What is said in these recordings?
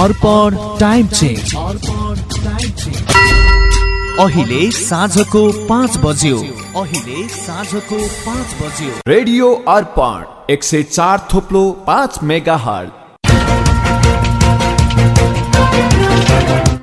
अर्पण time change. अहिले साँझको पाँच बज्यो। अहिले साँझको पाँच बज्यो। रेडियो अर्पण एक सय चार थोप्लो पाँच मेगा हट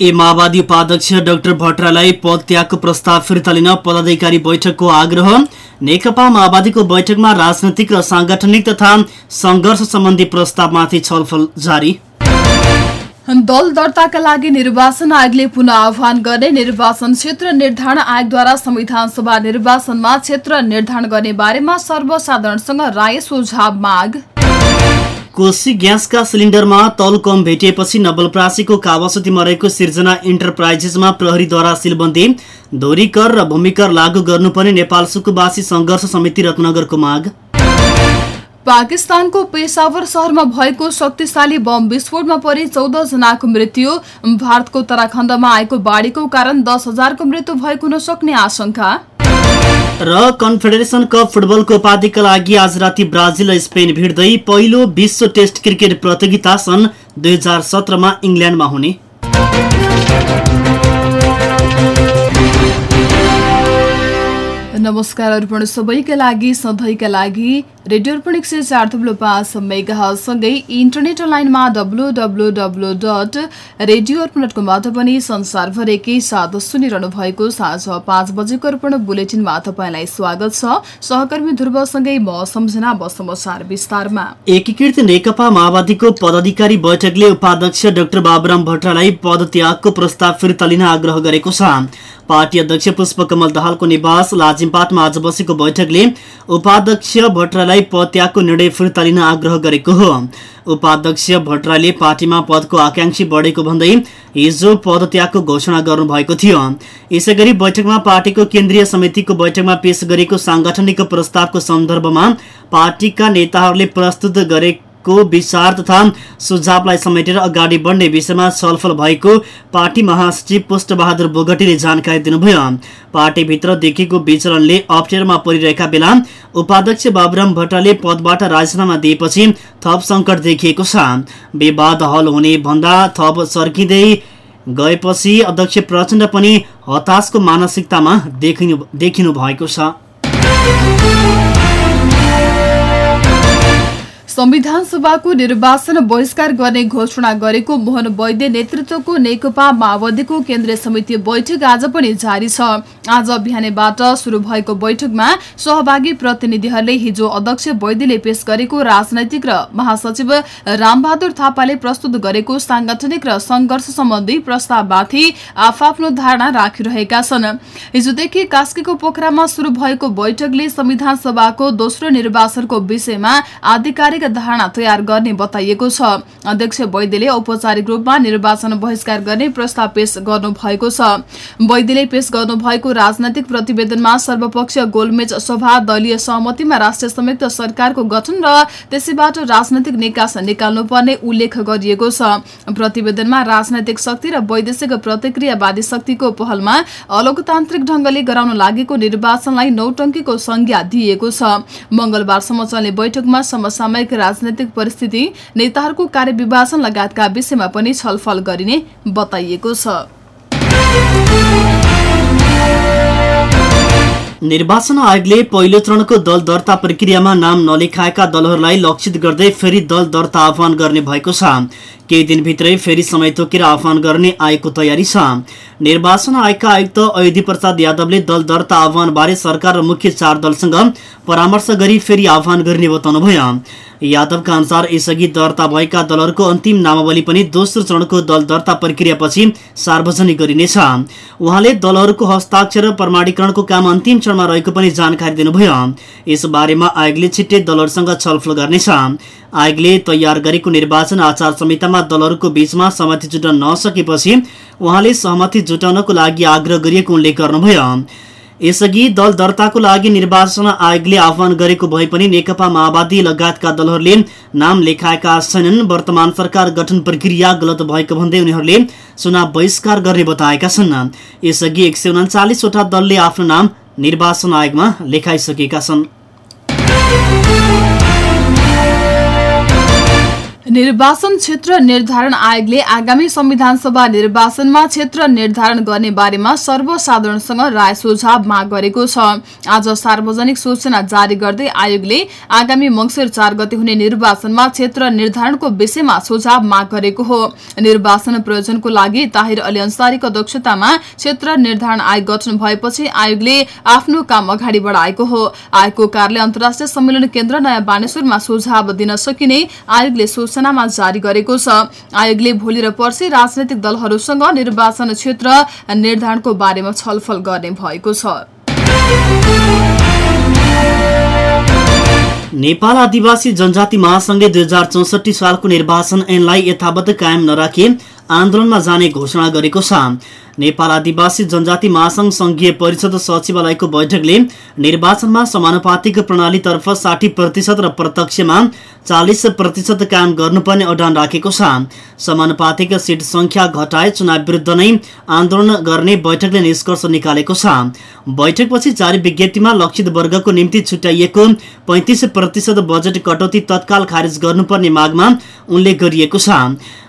ए माओवादी उपाध्यक्ष डाक्टर भट्टरालाई पद त्यागको प्रस्ताव फिर्ता लिन पदाधिकारी बैठकको आग्रह। नेकपा माओवादीको बैठकमा राजनैतिक र साङ्गठनिक तथा संघर्ष सम्बन्धी प्रस्तावमाथि छलफल जारी। दल दर्ताका लागि निर्वाचन आयोगले पुनः आह्वान गर्ने निर्वाचन क्षेत्र निर्धारण आयोगद्वारा संविधान सभा निर्वाचनमा क्षेत्र निर्धारण गर्ने बारेमा सर्वसाधारणसँग राय सुझाव माग। कोशी ग्यासका सिलिन्डरमा तौल कम भेटिएपछि नवलप्रासीको कावासतीमा रहेको सिर्जना इन्टरप्राइजेसमा प्रहरीद्वारा सिलबन्दी। धोरी कर र भूमिकर लागू गर्नुपर्ने नेपाल सुकुवासी संघर्ष समिति रत्नगरको माग। पाकिस्तानको पेसावर शहरमा भएको शक्तिशाली बम विस्फोटमा परि चौध जनाको मृत्यु। भारतको उत्तराखण्डमा आएको बाढीको कारण दस हजारको मृत्यु भएको हुन सक्ने आशंका। र कन्फेडरेसन कप फुटबलको उपाधिका लागि आज राति ब्राजिल र स्पेन भिड्दै पहिलो विश्व टेस्ट क्रिकेट प्रतियोगिता सन् दुई हजार सत्रमा इङ्ल्यान्डमा हुने। नमस्कार अर्पण सबैका लागि सधैँका लागि रेडियो अर्पण एक सय चार थुप्रो पाँच मेगासँगै इन्टरनेट लाइनमा W W W dot radio Arpan dot कमबाट पनि संसारभर एकै साथ सुनिरहनु भएको साँझ पाँच बजेको अर्पण बुलेटिनमा तपाईँलाई स्वागत छ। सहकर्मी ध्रुवसँगै म सम्झना अब समाचार विस्तारमा। एकीकृत नेकपा माओवादीको पदाधिकारी बैठकले उपाध्यक्ष डाक्टर बाबुराम भट्टरालाई पदत्यागको प्रस्ताव फिर्ता लिन आग्रह गरेको छ। पार्टी अध्यक्ष पुष्पकमल दाहालको निवास लाजिमपाटमा आज बसेको बैठकले उपाध्यक्ष भट्टरालाई पदत्यागको निर्णय फिर्ता लिन आग्रह गरेको हो। उपाध्यक्ष भट्टराईले पार्टीमा पदको आकांक्षी बढेको भन्दै हिजो पदत्यागको घोषणा गर्नुभएको थियो। यसै गरी बैठकमा पार्टीको केन्द्रीय समितिको बैठकमा पेश गरेको साङ्गठनिक प्रस्तावको सन्दर्भमा पार्टीका नेताहरूले प्रस्तुत गरे को विचार तथा सुझावलाई समेटेर अगाडि बढ्ने विषयमा छलफल भएको पार्टी महासचिव पुष्टबहादुर बोगटीले जानकारी दिनुभयो। पार्टीभित्र देखिएको विचरणले अप्ठ्यारोमा परिरहेका बेला उपाध्यक्ष बाबुराम भट्टले पदबाट राजीनामा दिएपछि थप सङ्कट देखिएको छ। विवाद हल हुने भन्दा थप सर्किँदै गएपछि अध्यक्ष प्रचण्ड पनि हताशको मानसिकतामा देखिनु भएको छ। संविधान सभाको निर्वाचन बहिष्कार गर्ने घोषणा गरेको मोहन वैद्य नेतृत्वको नेकपा माओवादीको केन्द्रीय समिति बैठक आज पनि जारी छ। आज बिहानैबाट शुरू भएको बैठकमा सहभागी प्रतिनिधिहरूले हिजो अध्यक्ष वैद्यले पेश गरेको राजनैतिक र महासचिव रामबहादुर थापाले प्रस्तुत गरेको सांगठनिक र संघर्ष सम्बन्धी प्रस्तावमाथि आफ्नो धारणा राखिरहेका छन्। हिजोदेखि कास्कीको पोखरामा शुरू भएको बैठकले संविधान सभाको दोस्रो निर्वाचनको विषयमा आधिकारिक धारणा तयार गर्ने बताइएको छ। अध्यक्ष वैद्यले औपचारिक रूपमा निर्वाचन बहिष्कार गर्ने प्रस्ताव पेश गर्नु भएको छ। वैद्यले पेश गर्नुभएको राजनैतिक प्रतिवेदनमा सर्वपक्षीय गोलमेज सभा दलीय सहमतिमा राष्ट्रिय संयुक्त सरकारको गठन र त्यसैबाट राजनैतिक निकास निकाल्नुपर्ने उल्लेख गरिएको छ। प्रतिवेदनमा राजनैतिक शक्ति र वैदेशिक प्रतिक्रियावादी शक्तिको पहलमा अलोकतान्त्रिक ढंगले गराउन लागेको निर्वाचनलाई नौटंकीको संज्ञा दिइएको छ। मंगलबारसम्म चल्ने बैठकमा समसामयिक राजनैतिक परिस्थिति नेताहरूको कार्यविभाजन लगायतका विषयमा पनि छलफल गरिने बताइएको छ। निर्वाचन आयोगले पहिलो चरणको दल दर्ता प्रक्रियामा नाम नलेखाएका दलहरूलाई लक्षित गर्दै फेरि दल दर्ता आह्वान गर्ने भएको छ। केही दिनभित्रै फेरि समय तोकेर आह्वान गर्ने आयोगको तयारी छ। निर्वाचन आयोगका आयुक्त अयोधी प्रसाद यादवले दल दर्ता आह्वानबारे सरकार र मुख्य चार दलसँग परामर्श गरी फेरि आह्वान गर्ने बताउनुभयो। यादवका अनुसार यसअघि दर्ता भएका दलहरूको अन्तिम नामावली पनि दोस्रो चरणको दल दर्ता प्रक्रियापछि सार्वजनिक गरिनेछ। उहाँले दलहरूको हस्ताक्षर र प्रमाणीकरणको काम अन्तिम चरणमा रहेको पनि जानकारी दिनुभयो। यसबारेमा आयोगले छिट्टै दलहरूसँग छलफल गर्नेछ। आयोगले तयार गरेको निर्वाचन आचार संहितामा दलहरूको बीचमा सहमति जुट्न नसकेपछि उहाँले सहमति जुटाउनको लागि आग्रह गरिएको उल्लेख गर्नुभयो। यसअघि दल दर्ताको लागि निर्वाचन आयोगले आह्वान गरेको भए पनि नेकपा माओवादी लगायतका दलहरूले नाम लेखाएका छैनन्। वर्तमान सरकार गठन प्रक्रिया गलत भएको भन्दै उनीहरूले चुनाव बहिष्कार गर्ने बताएका छन्। यसअघि एक सय उन्चालिसवटा दलले आफ्नो नाम निर्वाचन आयोगमा लेखाइसकेका छन्। निर्वाचन क्षेत्र निर्धारण आयोगले आगामी संविधान सभा निर्वाचनमा क्षेत्र निर्धारण गर्ने बारेमा सर्वसाधारणसँग राय सुझाव माग गरेको छ। आज सार्वजनिक सूचना जारी गर्दै आयोगले आगामी मंगिर चार गते हुने निर्वाचनमा क्षेत्र निर्धारणको विषयमा सुझाव माग गरेको हो। निर्वाचन प्रयोजनको लागि ताहिर अली अन्सारीको दक्षतामा क्षेत्र निर्धारण आयोग गठन भएपछि आयोगले आफ्नो काम अगाडि बढाएको हो। आयोगको कार्यालय अन्तर्राष्ट्रिय सम्मेलन केन्द्र नयाँ बानेश्वरमा सुझाव दिन सकिने आयोगले सूचनामा जारी गरेको छ। आयोगले भोलि र पर्सि राजनैतिक दलहरूसँग निर्वाचन क्षेत्र निर्धारणको बारेमा छलफल गर्ने भएको छ। नेपाल आदिवासी जनजाति महासंघले दुई हजार चौसठी सालको निर्वाचन ऐनलाई यथावत कायम नराखी आन्दोलनमा जाने घोषणा गरेको छ। नेपाल आदिवासी जनजाति महासंघ संघीय परिषद सचिवालयको बैठकले निर्वाचनमा समानुपातिक प्रणालीतर्फ साठी प्रतिशत र प्रत्यक्षमा चालिस प्रतिशत कायम गर्नुपर्ने अडान राखेको छ। समानुपातिक सिट संख्या घटाए चुनाव विरुद्ध नै आन्दोलन गर्ने बैठकले निष्कर्ष निकालेको छ। बैठकपछि जारी विज्ञप्तिमा लक्षित वर्गको निम्ति छुट्याइएको पैंतिस प्रतिशत बजेट कटौती तत्काल खारेज गर्नुपर्ने मागमा उल्लेख गरिएको छ।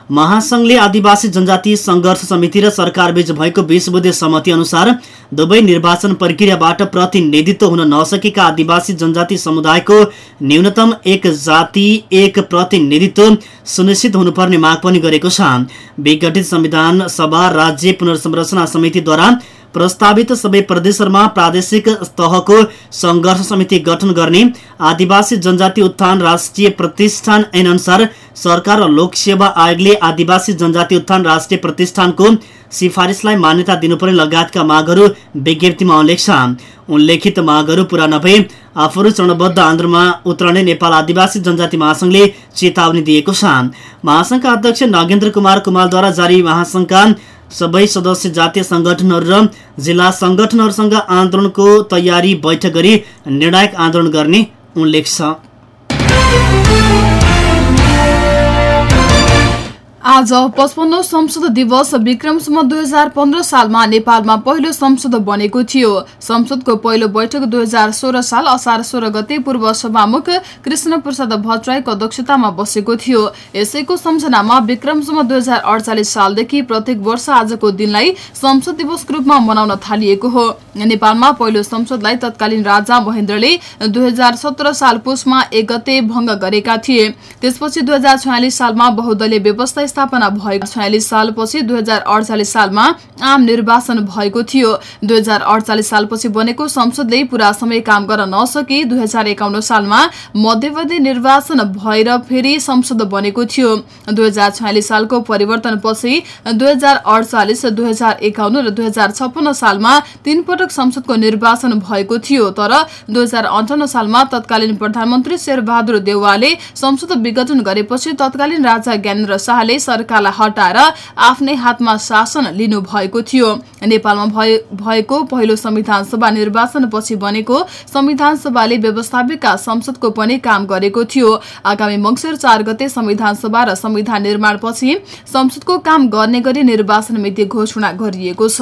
महासंघले आदिवासी जनजाति संघर्ष समिति र सरकारबीच भएको बीस बुधे सहमति अनुसार दुवै निर्वाचन प्रक्रियाबाट प्रतिनिधित्व हुन नसकेका आदिवासी जनजाति समुदायको न्यूनतम एक जाति एक प्रतिनिधित्व सुनिश्चित हुनुपर्ने माग पनि गरेको छ। विघटित संविधान सभा राज्य पुनर्संरचना समितिद्वारा प्रस्तावित सबै प्रदेशहरूमा प्रादेशिक तहको संघर्ष समिति गठन गर्ने आदिवासी जनजाति उत्थान राष्ट्रिय प्रतिष्ठान ऐन अनुसार सरकार र लोकसेवा आयोगले आदिवासी जनजाति उत्थान राष्ट्रिय प्रतिष्ठानको सिफारिसलाई मान्यता दिनुपर्ने लगायतका मागहरू विज्ञप्तिमा उल्लेख छ। उल्लेखित मागहरू पूरा नभए आफूहरू चरणबद्ध आन्दोलनमा उत्रने नेपाल आदिवासी जनजाति महासंघले चेतावनी दिएको छ। महासंघका अध्यक्ष नगेन्द्र कुमार कुमारद्वारा जारी महासंघका सबै सदस्य जातीय संगठनहरू र जिल्ला संगठनहरूसँग आन्दोलनको तयारी बैठक गरी निर्णायक आन्दोलन गर्ने उल्लेख छ। आज पचपन्नौ संसद दिवस विक्रमसम्म दुई हजार पन्ध्र सालमा नेपालमा पहिलो संसद बनेको थियो। संसदको पहिलो बैठक दुई हजार सोह्र साल असार सोह्र गते पूर्व सभामुख कृष्ण प्रसाद भट्टराईको अध्यक्षतामा बसेको थियो। यसैको सम्झनामा विक्रमसम्म दुई हजार अडचालिस सालदेखि प्रत्येक वर्ष आजको दिनलाई संसद दिवसको रूपमा मनाउन थालिएको हो। नेपालमा पहिलो संसदलाई तत्कालीन राजा महेन्द्रले दुई साल पुसमा एक गते भंग गरेका थिए। त्यसपछि दुई सालमा बहुदलीय व्यवस्था स्थापना भएको छयालिस सालपछि दुई हजार अडचालिस सालमा आम निर्वाचन भएको थियो। दुई हजार अडचालिस सालपछि बनेको संसदले पूरा समय काम गर्न नसकी दुई हजार एकाउन्न सालमा मध्यवधि निर्वाचन भएर फेरि संसद बनेको थियो। दुई हजार छयालिस सालको परिवर्तनपछि दुई हजार अडचालिस दुई हजार र दुई हजार छप्पन्न सालमा तीन पटक संसदको निर्वाचन भएको थियो। तर दुई हजार अन्ठाउन्न सालमा तत्कालीन प्रधानमन्त्री शेरबहादुर देवालले संसद विघटन गरेपछि तत्कालीन राजा ज्ञानेन्द्र शाहले सरकारलाई हटाएर आफ्नै हातमा शासन लिनु भएको थियो। नेपालमा भएको पहिलो संविधान सभा निर्वाचनपछि बनेको संविधान सभाले व्यवस्थापिका संसदको पनि काम गरेको थियो। आगामी मंगिर चार गते संविधान सभा र संविधान निर्माणपछि संसदको काम गर्ने गरी निर्वाचन मिति घोषणा गरिएको छ।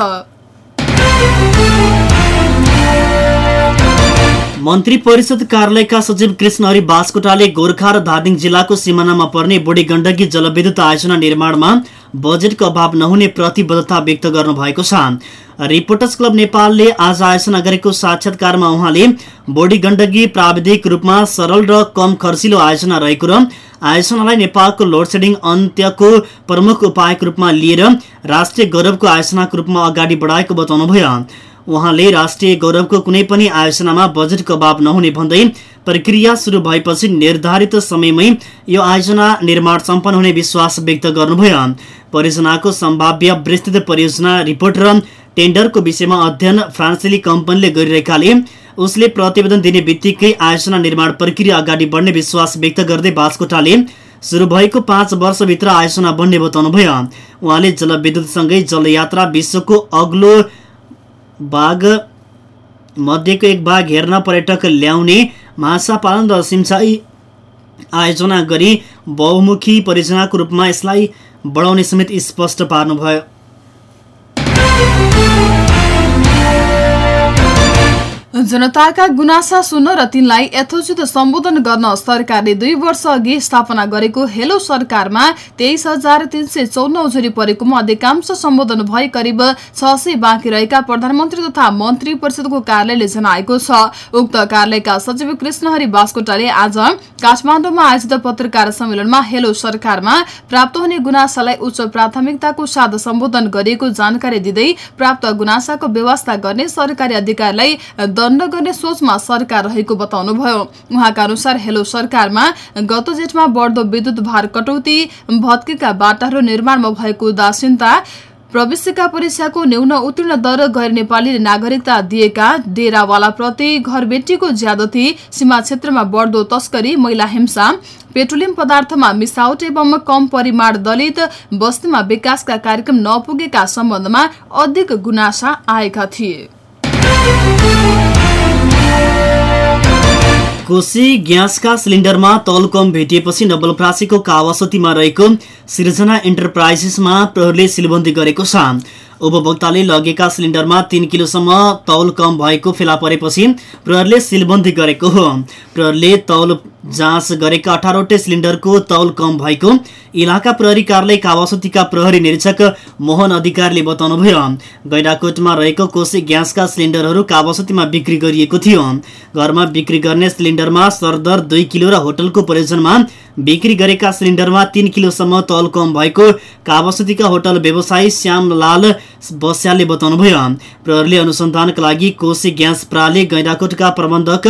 मन्त्री परिषद कार्यालयका सचिव कृष्णहरि बास्कोटाले गोर्खा र धादिङ जिल्लाको सिमानामा पर्ने बुढी गण्डकी जलविद्युत आयोजना निर्माणमा बजेटको अभाव नहुने प्रतिबद्धता व्यक्त गर्नुभएको छ। रिपोर्टर्स क्लब नेपालले आज आयोजना गरेको साक्षात्कारमा उहाँले बोडी गण्डकी प्राविधिक रूपमा सरल र कम खर्चिलो आयोजना रहेको र आयोजनालाई नेपालको लोडसेडिङ अन्त्यको प्रमुख उपायको रूपमा लिएर राष्ट्रिय गौरवको आयोजनाको रूपमा अगाडि बढाएको बताउनुभयो। उहाँले राष्ट्रिय गौरवको कुनै पनि आयोजनामा बजेटको अभाव नहुने भन्दै प्रक्रिया सुरु भएपछि निर्धारित समयमै यो आयोजना निर्माण सम्पन्न हुने विश्वास व्यक्त गर्नुभयो। परियोजनाको सम्भाव्य विस्तृत परियोजना रिपोर्ट र टेन्डरको विषयमा अध्ययन फ्रान्सेली कम्पनीले गरिरहेकाले उसले प्रतिवेदन दिने बित्तिकै आयोजना निर्माण प्रक्रिया अगाडि बढ्ने विश्वास व्यक्त गर्दै बास्कोटाले सुरु भएको पाँच वर्षभित्र आयोजना बन्ने बताउनुभयो। उहाँले जलविद्युतसँगै जलयात्रा विश्वको अग्लो बाघ मध्येको एक बाघ हेर्न पर्यटक ल्याउने माछा पालन र सिंचाई आयोजना गरी बहुमुखी परियोजनाको रूपमा यसलाई बढाउने समेत स्पष्ट पार्नुभयो। जनताका गुनासा सुन्न र तिनलाई यथोचित सम्बोधन गर्न सरकारले दुई वर्ष अघि स्थापना गरेको हेलो सरकारमा तेइस हजार तीन सय चौन्न उजुरी परेकोमा अधिकांश सम्बोधन भई करिब छ सय बाँकी रहेका प्रधानमन्त्री तथा मन्त्री परिषदको कार्यालयले जनाएको छ। उक्त कार्यालयका सचिव कृष्णहरि बास्कोटाले आज काठमाडौँमा आयोजित पत्रकार सम्मेलनमा हेलो सरकारमा प्राप्त हुने गुनासालाई उच्च प्राथमिकताको साथ सम्बोधन गरिएको जानकारी दिँदै प्राप्त गुनासाको व्यवस्था गर्ने सरकारी अधिकारीलाई दण्ड गर्ने सोचमा सरकार रहेको बताउनुभयो। उहाँका अनुसार हेलो सरकारमा गत जेठमा बढ्दो विद्युत भार कटौती भत्केका बाटाहरू निर्माणमा भएको उदासीनता प्रवेशिका परीक्षाको न्यून उत्तीर्ण दर गैर नेपाली नागरिकता दिएका डेरावाला प्रति घरबेटीको ज्यादती सीमा क्षेत्रमा बढ्दो तस्करी महिला हिंसा पेट्रोलियम पदार्थमा मिसावट एवं कम परिमाण दलित बस्तीमा विकासका कार्यक्रम नपुगेका सम्बन्धमा अधिक गुनासा आएका थिए। कोशी ग्यासका सिलिन्डरमा तौल कम भेटिएपछि नवलप्रासीको कावासतीमा रहेको सिर्जना इन्टरप्राइजेसमा प्रहरीले सिलबन्दी गरेको छ। उपभोक्ताले लगेका सिलिन्डरमा तीन किलोसम्म तौल कम भएको फेला परेपछि प्रहरीले सिलबन्दी गरेको हो। प्रहरीले तौल जाँच गरेका अठारवटै सिलिन्डरको तौल कम भएको। इलाका प्रहरी कार्यालय कावासतीका प्रहरी निरीक्षक मोहन अधिकारीले बताउनुभयो गैडाकोटमा रहेको कोशी ग्यासका सिलिन्डरहरू कावासतीमा बिक्री गरिएको थियो। घरमा बिक्री गर्ने सिलिन्डरमा सरदर दुई किलो र होटलको प्रयोजनमा बिक्री गरेका सिलिन्डरमा तीन किलोसम्म तौल कम भएको कावासतीका होटल व्यवसायी श्यामलाल बस्यालले बताउनुभयो। प्रहरीले अनुसन्धानका लागि कोशी ग्यास प्राले गैडाकोटका प्रबन्धक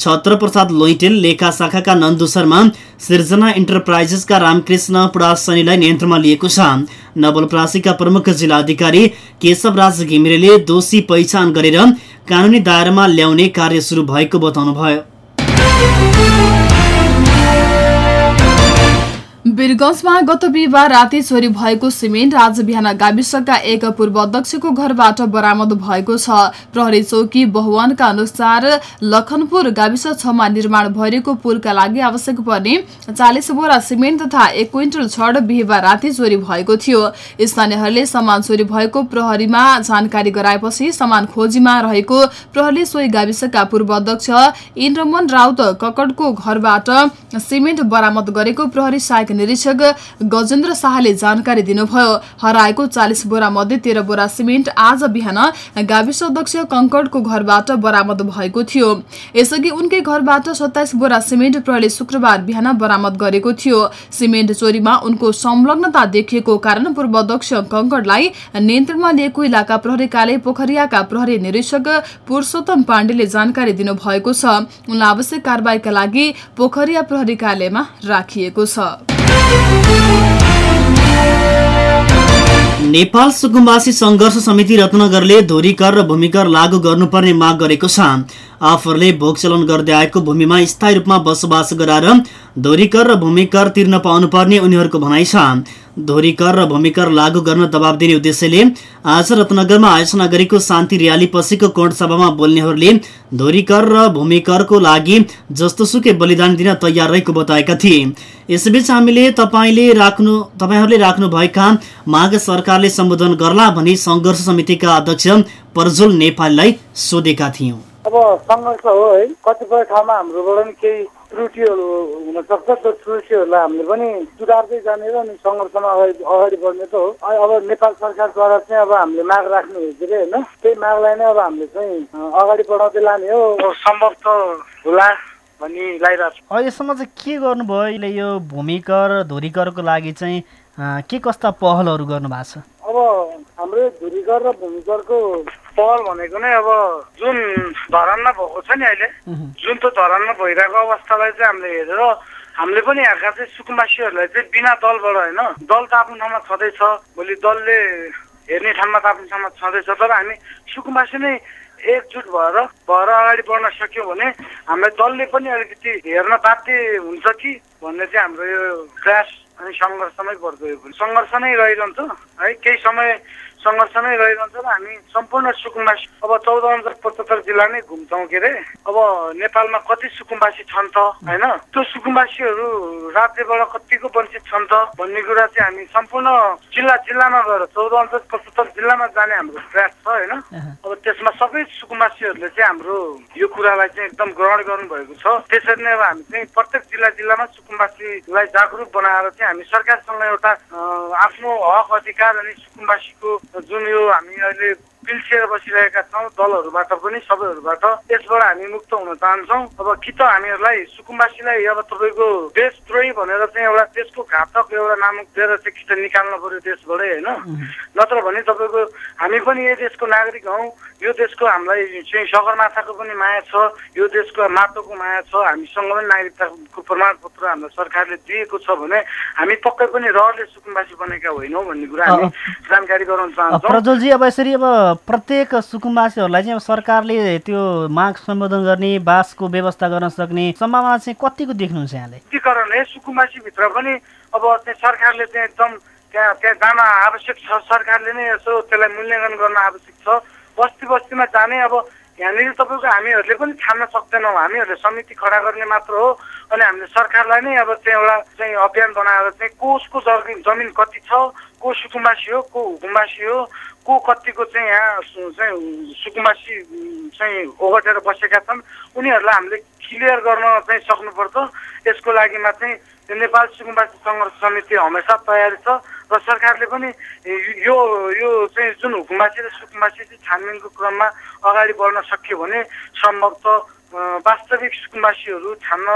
छत्र प्रसाद लोइटेल लेखा शाखाका नन्दु शर्मा सिर्जना इन्टरप्राइजेसका रामकृष्ण पुडासनीलाई नियन्त्रणमा लिएको छ। नवलप्रासीका प्रमुख जिल्ला अधिकारी केशव राज घिमिरेले दोषी पहिचान गरेर कानुनी दायरामा ल्याउने कार्य सुरु भएको बताउनुभयो। वीरगंजमा गत बिहिबार राति चोरी भएको सिमेन्ट आज बिहान गाविसका एक पूर्व अध्यक्षको घरबाट बरामद भएको छ। प्रहरी चौकी बहुवनका अनुसार लखनपुर गाविस छमा निर्माण भइरहेको पुलका लागि आवश्यक पर्ने चालिस बोरा सिमेन्ट तथा एक क्विन्टल छड बिहिबार राति चोरी भएको थियो। स्थानीयहरूले सामान चोरी भएको प्रहरीमा जानकारी गराएपछि सामान खोजीमा रहेको प्रहरीले सोही गाविसका पूर्व अध्यक्ष राउत ककडको घरबाट सिमेन्ट बरामद गरेको प्रहरी सहायक निरीक्षक गजेन्द्र शाहले जानकारी दिनुभयो। हराएको चालिस बोरा मध्ये तेह्र बोरा सिमेन्ट आज बिहान गाविस अध्यक्ष कङ्कडको घरबाट बरामद भएको थियो। यसअघि उनकै घरबाट सत्ताइस बोरा सिमेन्ट प्रहरीले शुक्रबार बिहान बरामद गरेको थियो। सिमेन्ट चोरीमा उनको संलग्नता देखिएको कारण पूर्व अध्यक्ष कङ्कडलाई नियन्त्रणमा लिएको इलाका प्रहरी कार्य पोखरियाका प्रहरी निरीक्षक पुरुषोत्तम पाण्डेले जानकारी दिनुभएको छ। उनलाई आवश्यक कारवाहीका लागि पोखरिया प्रहरी कार्यालयमा राखिएको छ। नेपाल सुकुम्बासी सङ्घर्ष समिति रत्नगरले धोरीकर र भूमिकर लागू गर्नुपर्ने माग गरेको छ। आफूहरूले भोग चलन गर्दै आएको भूमिमा स्थायी रूपमा बसोबास गराएर धोरीकर र भूमिकर तिर्न पाउनुपर्ने उनीहरूको भनाइ छ। धोरीकर र भूमिकर लागू गर्न दबाब दिने उद्देश्यले आज रत्नगरमा आयोजना गरेको शान्ति र्याली पछिको कोण सभामा बोल्नेहरूले धोरीकर र भूमिकरको लागि जस्तोसुकै बलिदान दिन तयार रहेको बताएका थिए। यसबीच हामीले तपाईँले राख्नु तपाईँहरूले राख्नुभएका माग सरकारले सम्बोधन गर्ला भनी सङ्घर्ष समितिका अध्यक्ष प्रज्वल नेपाललाई सोधेका थियौँ। अब सङ्घर्ष हो है। कतिपय ठाउँमा हाम्रोबाट केही त्रुटिहरू हुनसक्छ त्यो त्रुटिहरूलाई हामीले पनि सुधार्दै जाने र अनि सङ्घर्षमा अगाडि अगाडि बढ्ने त हो। अब नेपाल सरकारद्वारा चाहिँ अब हामीले माग राख्ने हो के अरे होइन? त्यही मागलाई नै अब हामीले चाहिँ अगाडि बढाउँदै लाने हो। सम्भव त होला भनी लागिरहेको छु। अहिलेसम्म चाहिँ के गर्नुभयो? अहिले यो भूमिकर धुरीकरको लागि चाहिँ के कस्ता पहलहरू गर्नुभएको छ? अब हाम्रो धुरीकर र भूमिकरको पहल भनेको नै अब जुन धरानमा भएको छ नि अहिले जुन त्यो धरानमा भइरहेको अवस्थालाई चाहिँ हामीले हेरेर हामीले पनि यहाँका चाहिँ सुकुम्बासीहरूलाई चाहिँ बिना दलबाट होइन दल त आफ्नो ठाउँमा छँदैछ भोलि दलले हेर्ने ठाउँमा त आफ्नो ठाउँमा छँदैछ तर हामी सुकुम्बासी नै एकजुट भएर भएर अगाडि बढ्न सक्यौँ भने हामीलाई दलले पनि अलिकति हेर्न बाध्य हुन्छ कि भन्ने चाहिँ हाम्रो यो प्रयास अनि सङ्घर्षमै पर्छ यो पनि सङ्घर्ष नै रहिरहन्छ है केही समय सङ्घर्ष नै रहिरहन्छ र हामी सम्पूर्ण सुकुम्बासी अब चौध हजार पचहत्तर जिल्ला नै घुम्छौँ के अरे? अब नेपालमा कति सुकुम्बासी छन् त होइन? त्यो सुकुम्बासीहरू राज्यबाट कतिको वञ्चित छन् त भन्ने कुरा चाहिँ हामी सम्पूर्ण जिल्ला जिल्लामा गएर चौध हजार पचहत्तर जिल्लामा जाने हाम्रो प्रयास छ होइन? अब त्यसमा सबै सुकुम्बासीहरूले चाहिँ हाम्रो यो कुरालाई चाहिँ एकदम ग्रहण गर्नुभएको छ। त्यसरी नै अब हामी चाहिँ प्रत्येक जिल्ला जिल्लामा सुकुम्बासीलाई जागरुक बनाएर चाहिँ हामी सरकारसँग एउटा आफ्नो हक अधिकार अनि सुकुम्बासीको जुन यो हामी अहिले पिल्सिएर बसिरहेका छौँ दलहरूबाट पनि सबैहरूबाट त्यसबाट हामी मुक्त हुन चाहन्छौँ। अब कि त हामीहरूलाई सुकुम्बासीलाई अब तपाईँको देशद्रोही भनेर चाहिँ एउटा देशको घातक एउटा नाम दिएर चाहिँ कि त निकाल्नु पर्यो देशबाटै होइन? नत्र भने तपाईँको हामी पनि यो देशको नागरिक हौ यो देशको हामीलाई चाहिँ सगरमाथाको पनि माया छ यो देशको माटोको माया छ हामीसँग पनि नागरिकताको प्रमाणपत्र हाम्रो सरकारले दिएको छ भने हामी पक्कै पनि रहरले सुकुम्बासी बनेका होइनौँ भन्ने कुरा हामी जानकारी गराउन चाहन्छौँ। प्रज्वलजी अब यसरी अब प्रत्येक सुकुम्बासीहरूलाई चाहिँ अब सरकारले त्यो माग सम्बोधन गर्ने बासको व्यवस्था गर्न सक्ने सम्भावना चाहिँ कतिको देख्नुहुन्छ यहाँले? त्यही सुकुम्बासीभित्र पनि अब चाहिँ सरकारले चाहिँ एकदम त्यहाँ त्यहाँ जान आवश्यक छ। सरकारले नै यसो त्यसलाई मूल्याङ्कन गर्न आवश्यक छ। बस्ती बस्तीमा जाने अब यहाँनिर तपाईँको हामीहरूले पनि छान्न सक्दैनौँ। हामीहरूले समिति खडा गर्ने मात्र हो अनि हामीले सरकारलाई नै अब चाहिँ एउटा चाहिँ अभियान बनाएर चाहिँ कसको जमिन जमिन कति छ को सुकुम्बासी हो को हुकुम्बासी हो को कतिको चाहिँ यहाँ चाहिँ सुकुम्बासी उम्, चाहिँ ओगटेर बसेका छन् उनीहरूलाई हामीले क्लियर गर्न चाहिँ सक्नुपर्छ। यसको लागिमा चाहिँ नेपाल सुकुम्बासी सङ्घर्ष समिति हमेसा तयारी छ र सरकारले पनि यो यो चाहिँ जुन हुकुम्बासी र सुकुम्बासी चाहिँ छानबिनको क्रममा अगाडि बढ्न सक्यो भने सम्भवतः वास्तविक सुकुम्बासीहरू छान्न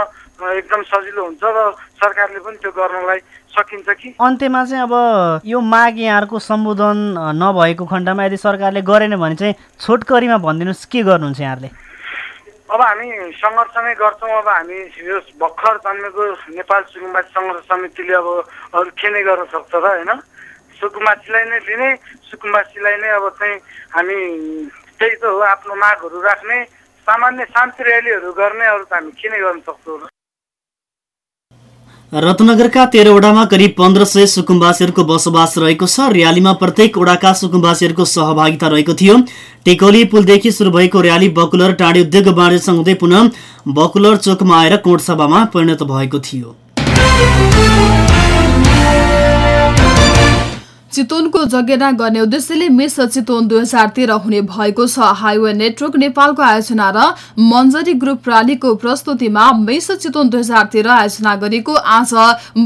एकदम सजिलो हुन्छ र सरकारले पनि त्यो गर्नलाई सकिन्छ कि? अन्त्यमा चाहिँ अब यो माग यहाँहरूको सम्बोधन नभएको खण्डमा यदि सरकारले गरेन भने चाहिँ छोटकरीमा भनिदिनुहोस् के गर्नुहुन्छ यहाँहरूले? अब हामी सङ्घर्ष नै गर्छौँ अब हामी यो भर्खर जन्मेको नेपाल सुकुम्बासी सङ्घर्ष समितिले अब अरू के नै गर्न सक्छ र होइन? सुकुम्बासीलाई नै लिने सुकुम्बासीलाई नै अब चाहिँ हामी त्यही त हो आफ्नो मागहरू राख्ने सामान्य शान्ति र्यालीहरू गर्ने अरू त हामी के नै गर्न सक्छौँ रत्नगरका तेह्र वडामा करिब पन्ध्र सय सुकुम्बासीहरूको बसोबास रहेको छ। र्यालीमा प्रत्येक वडाका सुकुम्बासीहरूको सहभागिता रहेको थियो। टेकौली पुलदेखि सुरु भएको र्याली बकुलर टाढी उद्योग वाणिज्य संघ हुँदै पुनः बकुलर चोकमा आएर कोटसभामा परिणत भएको थियो। चितवनको जगेर्ना गर्ने उद्देश्यले मिस चितवन दुई हजार तेह्र हुने भएको छ। हाइवे नेटवर्क नेपालको आयोजना र मन्जरी ग्रुप प्रणालीको प्रस्तुतिमा मिस चितवन दुई हजार तेह्र आयोजना गरेको आज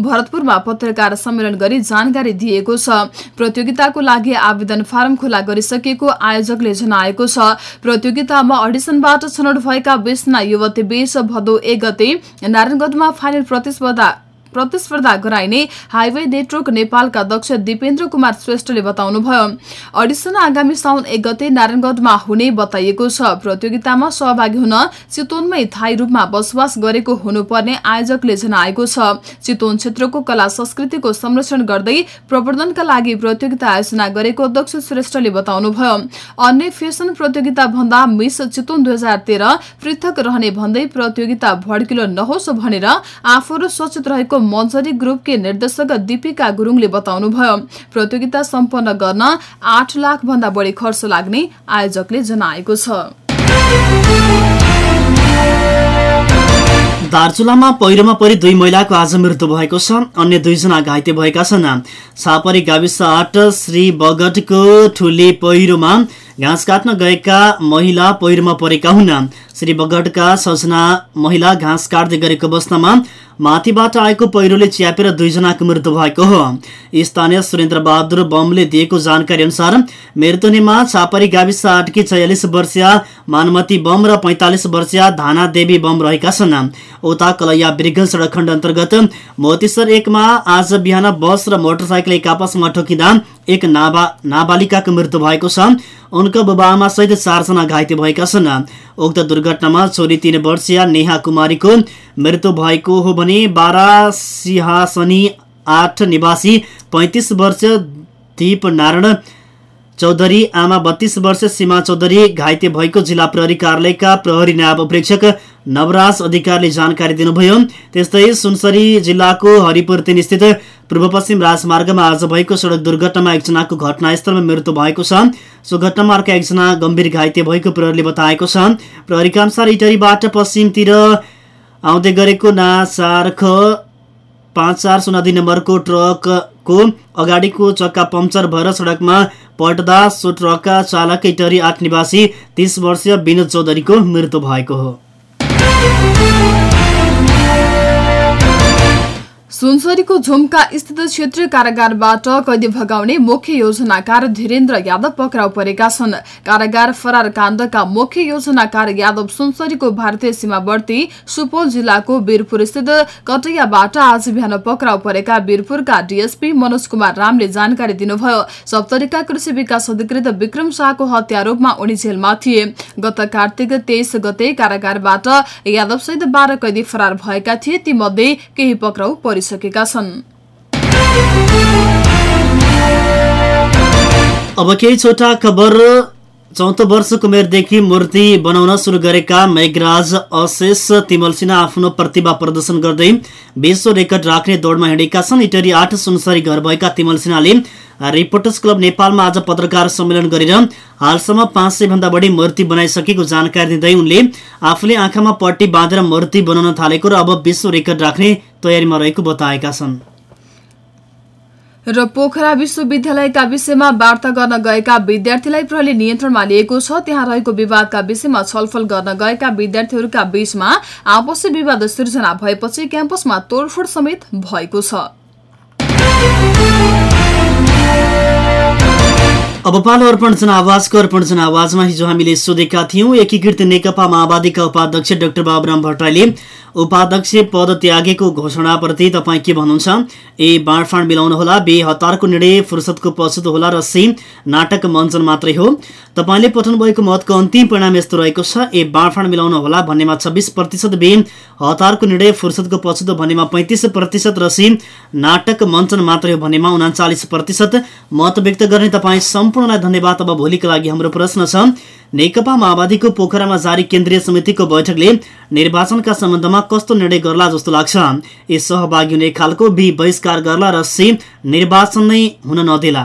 भरतपुरमा पत्रकार सम्मेलन गरी जानकारी दिएको छ। प्रतियोगिताको लागि आवेदन फारम खुला गरिसकेको आयोजकले जनाएको छ। प्रतियोगितामा अडिसनबाट छनौट भएका बीसजना युवती बीच भदौ एक गते नारायणगढमा फाइनल प्रतिस्पर्धा प्रतिस्पर्धा गराइने हाइवे नेटवर्क नेपालका अध्यक्ष दिपेन्द्र कुमार श्रेष्ठले बताउनुभयो। अडिसन आगामी साउन एक गते नारायणगढमा हुने बताइएको छ। प्रतियोगितामा सहभागी हुन चितवनमै थायी रूपमा बसोबास गरेको हुनुपर्ने आयोजकले जनाएको छ। चितवन क्षेत्रको कला संस्कृतिको संरक्षण गर्दै प्रवर्धनका लागि प्रतियोगिता आयोजना गरेको अध्यक्ष श्रेष्ठले बताउनुभयो। अन्य फेसन प्रतियोगिता भन्दा मिस चितवन दुई हजार तेह्र पृथक रहने भन्दै प्रतियोगिता भड्किलो नहोस् भनेर आफूहरू सचेत रहेको मन्जरी ग्रुपकी निर्देशक दीपिका गुरुङले बताउनुभयो प्रतियोगिता सम्पन्न गर्न आठ लाख भन्दा बढी खर्च लाग्ने आयोजकले जनाएको छ। दार्चुलामा पहिरोमा परि दुई महिलाको आज मृत्यु भएको छ अन्य दुईजना घाइते भएका छन्। छापरी गाविस आठ श्री बगटको ठुली पहिरोमा घाँस काट्न गएका महिला पहिरोमा परेका हुन्। श्री बगडका सजना महिला घाँस काट्दै गरेको अवस्थामा माथिबाट आएको पहिरोले च्यापेर दुईजनाको मृत्यु भएको हो। स्थानीय सुरेन्द्र बहादुर बमले दिएको जानकारी अनुसार मृत्यु हुनेमा छापरी गाविस आठकी छयालिस वर्षीय मानमती बम र पैँतालिस वर्षीय धाना देवी बम रहेका छन्। उता कलैया बिर्गल सडक खण्ड अन्तर्गत मोतीसर एकमा आज बिहान बस र मोटरसाइकल एक आपसमा ठोकिँदा एक नाबा नाबालिकाको मृत्यु भएको छ। उनको बुबाआमा सहित चारजना घाइते भएका छन्। उक्त दुर्घटनामा छोरी तीन वर्षीय नेहा कुमारीको मृत्यु भएको हो भने बाह्र सिंहासनी आठ निवासी पैँतिस वर्ष दीप नारायण चौधरी आमा बत्तीस वर्ष सीमा चौधरी घाइते भएको जिल्ला प्रहरी कार्यालयका प्रहरी नायब प्रेक्षक नवराज अधिकारीले जानकारी दिनुभयो। त्यस्तै सुनसरी जिल्लाको हरिपुर तीन स्थित पूर्व पश्चिम राजमार्गमा आज भएको सडक दुर्घटनामा एकजनाको घटनास्थलमा मृत्यु भएको छ। सो घटनामा अर्का एकजना गम्भीर घाइते भएको प्रहरीले बताएको छ। प्रहरीका अनुसार इटरीबाट पश्चिमतिर आउँदै गरेको नाचार्ख पाँच चार दुई नम्बरको ट्रकको अगाडिको चक्का पम्चर भएर सडकमा पल्टदा सो ट्रकका चालक इटरी आठ निवासी तीस वर्षीय विनोद चौधरीको मृत्यु भएको हो। सुनसरीको झुम्का स्थित क्षेत्रीय कारागारबाट कैदी भगाउने मुख्य योजनाकार धीरेन्द्र यादव पक्राउ परेका छन्। कारागार फरार काण्डका मुख्य योजनाकार यादव सुनसरीको भारतीय सीमावर्ती सुपौल जिल्लाको वीरपुर स्थित कटैयाबाट आज बिहान पक्राउ परेका वीरपुरका डीएसपी मनोज कुमार रामले जानकारी दिनुभयो। सप्तरीका कृषि विकास अधिकृत विक्रम शाहको हत्यारोपमा उनी जेलमा थिए। गत कार्तिक तेइस गते कारागारबाट यादवसहित बाह्र कैदी फरार भएका थिए। तीमध्ये केही पक्राउ परिसकेका छन्। अब केही छोटा खबर चौध वर्षको उमेरदेखि मूर्ति बनाउन सुरु गरेका मेघराज अशेष तिमल सिन्हा आफ्नो प्रतिभा प्रदर्शन गर्दै विश्व रेकर्ड राख्ने दौडमा हिँडेका छन्। इटरी आठ सुनसरी घर भएका तिमल सिन्हाले रिपोर्टर्स क्लब नेपालमा आज पत्रकार सम्मेलन गरेर हालसम्म पाँच सय भन्दा बढी मूर्ति बनाइसकेको जानकारी दिँदै उनले आफूले आँखामा पट्टी बाँधेर मूर्ति बनाउन थालेको र अब विश्व रेकर्ड राख्ने तयारीमा रहेको बताएका छन्। र पोखरा विश्वविद्यालयका विषयमा वार्ता गर्न गएका विद्यार्थीलाई प्रहरीले नियन्त्रणमा लिएको छ। त्यहाँ रहेको विवादका विषयमा छलफल गर्न गएका विद्यार्थीहरूका बीचमा आपसी विवाद सिर्जना भएपछि क्याम्पसमा तोडफोड समेत भएको छ। अब पालो अर्पण जनावाजको अर्पण जनावाजमा हिजो हामीले सोधेका थियौँ एकीकृत नेकपा माओवादीका उपाध्यक्ष डाक्टर बाबुराम भट्टराईले उपाध्यक्ष पद त्यागेको घोषणाप्रति तपाईँ के भन्नुहुन्छ? ए बाँडफाँड मिलाउनु होला बे हतारको निर्णय फुर्सदको पछुतो होला र सी नाटक मञ्चन मात्रै हो। तपाईँले पठाउनु भएको मतको अन्तिम परिणाम यस्तो रहेको छ ए बाँडफाँड मिलाउनु होला भन्नेमा छब्बिस प्रतिशत बे हतारको निर्णय फुर्सदको पछुतो भन्नेमा पैँतिस प्रतिशत र सी नाटक मञ्चन मात्रै हो भन्नेमा उनाचालिस प्रतिशत। मत व्यक्त गर्ने तपाईँ सम्पूर्णलाई धन्यवाद। अब भोलिको लागि हाम्रो प्रश्न छ नेकपा माओवादीको पोखरामा जारी केन्द्रीय समितिको बैठकले निर्वाचनका सम्बन्धमा कस्तो निर्णय गर्ला जस्तो लाग्छ? ए सहभागी हुने खालको बी बहिष्कार गर्ला र सी निर्वाचन नै हुन नदेला।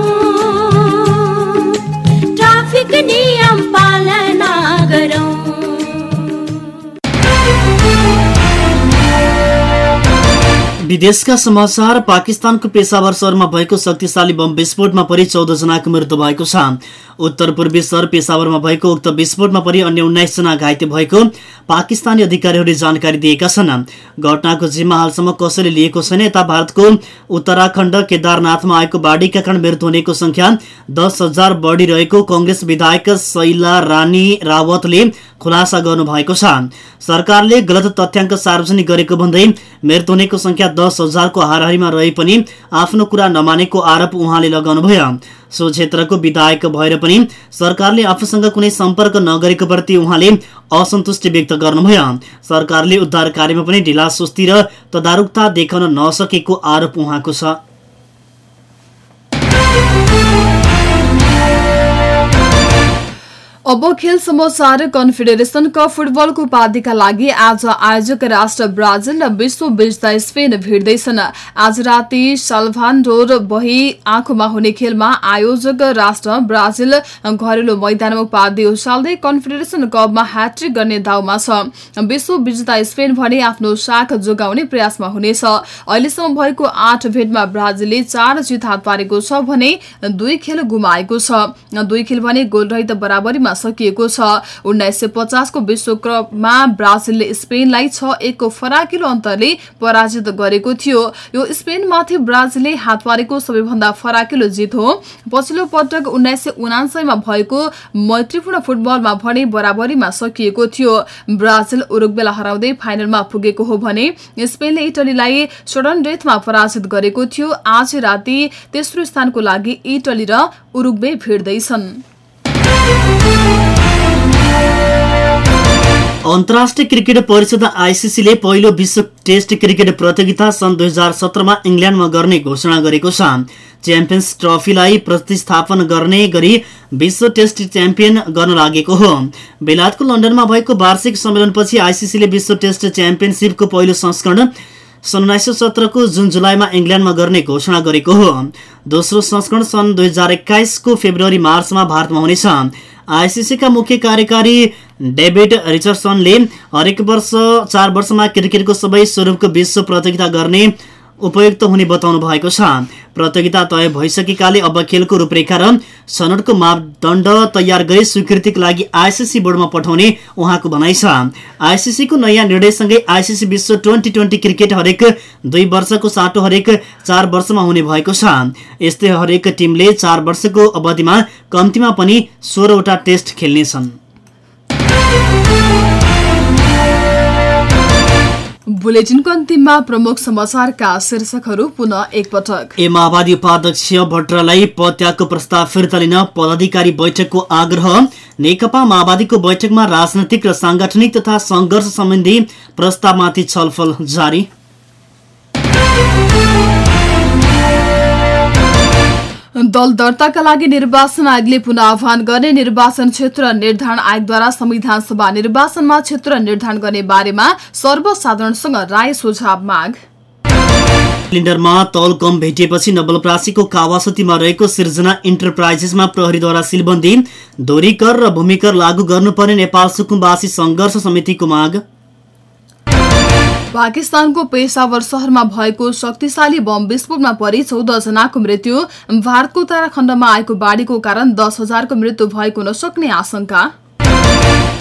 विदेशका समाचार पाकिस्तानको पेसावर सहरमा भएको शक्तिशाली बम विस्फोटमा परि चौध जनाको मृत्यु भएको छ। उत्तर पूर्वी सहर पेसावरमा भएको उक्त विस्फोटमा परि अन्य उन्नाइस जना घाइते भएको पाकिस्तानी अधिकारीहरूले जानकारी दिएका छन्। घटनाको जिम्मा हालसम्म कसैले लिएको छैन। यता भारतको उत्तराखण्ड केदारनाथमा आएको बाढीका कारण मृत्यु हुनेको संख्या दस हजार बढी रहेको कङ्ग्रेस विधायक शैला रानी रावतले खुलासा गर्नुभएको छ। सरकारले गलत तथ्याङ्क सार्वजनिक गरेको भन्दै मृत्यु हुनेको संख्या दस हजारको हाराहारीमा रहे पनि आफ्नो कुरा नमानेको आरोप उहाँले लगाउनुभयो। सो क्षेत्रको विधायक भएर पनि सरकारले आफूसँग कुनै सम्पर्क नगरेको प्रति उहाँले असन्तुष्टि व्यक्त गर्नुभयो। सरकारले उद्धार कार्यमा पनि ढिलासुस्ती र तदारुकता देखाउन नसकेको आरोप उहाँको छ। अब खेल समाचार कन्फेडरेसन कप फुटबलको उपाधिका लागि आज आयोजक राष्ट्र ब्राजिल र विश्व विजेता स्पेन भिड्दैछन्। आज राति सल्भान्डोर बही आँखोमा हुने खेलमा आयोजक राष्ट्र ब्राजिल घरेलु मैदानमा उपाधि उचाल्दै कन्फेडरेसन कपमा ह्याट्रिक गर्ने दाउमा छ। विश्व विजेता स्पेन भने आफ्नो साख जोगाउने प्रयासमा हुनेछ। अहिलेसम्म भएको आठ भेटमा ब्राजिलले चार जित हात पारेको छ भने दुई खेल गुमाएको छ। दुई खेल भने गोलरहित बराबरीमा सकिएको छ। उन्नाइस सय पचासको विश्वकपमा ब्राजिलले स्पेनलाई छ एकको फराकिलो अन्तरले पराजित गरेको थियो। यो स्पेनमाथि ब्राजिलले हात पारेको सबैभन्दा फराकिलो जित हो। पछिल्लो पटक उन्नाइस सय भएको मैत्रीपूर्ण फुटबलमा भने बराबरीमा सकिएको थियो। ब्राजिल उरुग्वेलाई हराउँदै फाइनलमा पुगेको हो भने स्पेनले इटलीलाई सडन डेथमा पराजित गरेको थियो। आज राति तेस्रो स्थानको लागि इटली र उरुग्वे भिड्दैछन्। अन्तर्राष्ट्रिय क्रिकेट परिषद आइसिसीले पहिलो विश्व टेस्ट क्रिकेट प्रतियोगिता सन् दुई हजार सत्रमा इङ्ल्यान्डमा गर्ने घोषणा गरेको छ। च्याम्पियन्स ट्रफीलाई प्रतिस्थापन गर्ने गरी विश्व टेस्ट च्याम्पियन गर्न लागेको हो। बेलायतको लन्डनमा भएको वार्षिक सम्मेलनपछि आइसिसीले विश्व टेस्ट च्याम्पियनसिपको पहिलो संस्करण सन् उन्नाइस सय सत्रको जुन जुलाईमा इङ्ल्यान्डमा गर्ने घोषणा गरेको हो। दोस्रो संस्करण सन् दुई हजार एक्काइसको फेब्रुअरी मार्चमा भारतमा हुनेछ। आइसिसीका मुख्य कार्यकारी डेभिड रिचर्डसनले हरेक वर्ष चार वर्षमा क्रिकेटको सबै स्वरूपको विश्व प्रतियोगिता गर्ने उपयुक्त हुने बताउनु भएको छ। प्रतियोगिता तय भइसकेकाले अब खेलको रूपरेखा र छनौटको मापदण्ड तयार गरी स्वीकृतिको लागि आइसिसी बोर्डमा पठाउने उहाँको भनाइ छ। आइसिसीको नयाँ निर्णयसँगै आइसिसी विश्व ट्वेन्टी ट्वेन्टी क्रिकेट हरेक दुई वर्षको साटो हरेक चार वर्षमा हुने भएको छ। यस्तै हरेक टिमले चार वर्षको अवधिमा कम्तीमा पनि सोह्रवटा टेस्ट खेल्नेछन्। बुलेटिनको अन्तिममा प्रमुख समाचारका शीर्षकहरू पुनः एकपटक। ए माओवादी उपाध्यक्ष भट्टरालाई पदत्यागको प्रस्ताव फिर्ता लिन पदाधिकारी बैठकको आग्रह। नेकपा माओवादीको बैठकमा राजनैतिक र साङ्गठनिक तथा संघर्ष सम्बन्धी प्रस्तावमाथि छलफल जारी। दल दर्ताका लागि निर्वाचन आयोगले पुनः आह्वान गर्ने निर्वाचन क्षेत्र निर्धारण आयोगद्वारा संविधान सभा निर्वाचनमा क्षेत्र निर्धारण गर्ने बारेमा सर्वसाधारणसँग राय सुझाव माग। सिलिन्डरमा तौल कम भेटिएपछि नवलप्रासीको कावासतीमा रहेको सिर्जना इन्टरप्राइजेसमा प्रहरीद्वारा सिलबन्दी दोरीकर र भूमिकर लागू गर्नुपर्ने नेपाल सुकुम्बासी संघर्ष समितिको माग। पाकिस्तानको पेसावर शहरमा भएको शक्तिशाली बम विस्फोटमा परि चौध जनाको मृत्यु। भारतको उत्तराखण्डमा आएको बाढीको कारण दस हजारको मृत्यु भएको नसक्ने आशंका।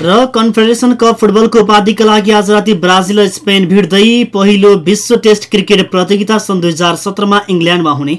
र कन्फेडरेसन कप फुटबलको उपाधिका लागि आज राति ब्राजिल र स्पेन भिड्दै पहिलो विश्व टेस्ट क्रिकेट प्रतियोगिता सन् दुई हजार सत्रमा इङ्ल्यान्डमा हुने।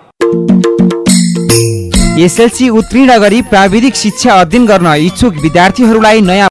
एसएलसी उत्तीर्ण गरी प्राविधिक शिक्षा अध्ययन गर्न इच्छुक विद्यार्थीहरूलाई नयाँ